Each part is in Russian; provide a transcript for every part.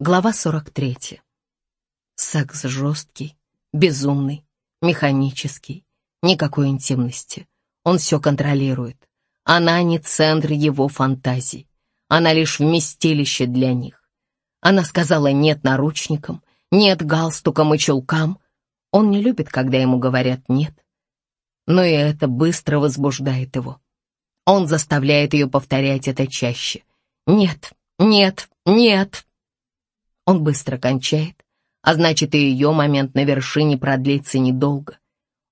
Глава 43. Секс жесткий, безумный, механический, никакой интимности. Он все контролирует. Она не центр его фантазий. Она лишь вместилище для них. Она сказала «нет» наручникам, «нет» галстукам и чулкам. Он не любит, когда ему говорят «нет». Но и это быстро возбуждает его. Он заставляет ее повторять это чаще. «Нет, нет, нет». Он быстро кончает, а значит и ее момент на вершине продлится недолго.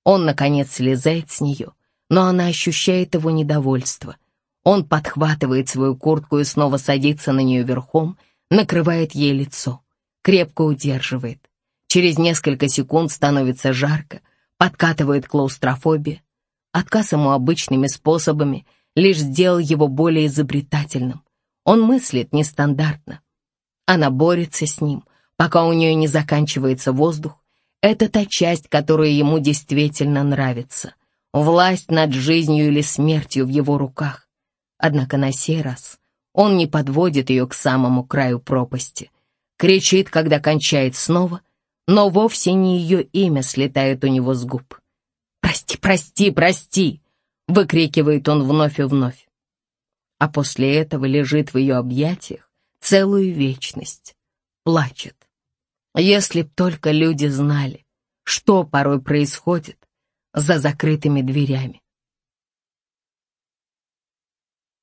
Он, наконец, слезает с нее, но она ощущает его недовольство. Он подхватывает свою куртку и снова садится на нее верхом, накрывает ей лицо, крепко удерживает. Через несколько секунд становится жарко, подкатывает клаустрофобия. Отказ ему обычными способами лишь сделал его более изобретательным. Он мыслит нестандартно. Она борется с ним, пока у нее не заканчивается воздух. Это та часть, которая ему действительно нравится. Власть над жизнью или смертью в его руках. Однако на сей раз он не подводит ее к самому краю пропасти. Кричит, когда кончает снова, но вовсе не ее имя слетает у него с губ. «Прости, прости, прости!» — выкрикивает он вновь и вновь. А после этого лежит в ее объятиях, целую вечность. Плачет. Если б только люди знали, что порой происходит за закрытыми дверями.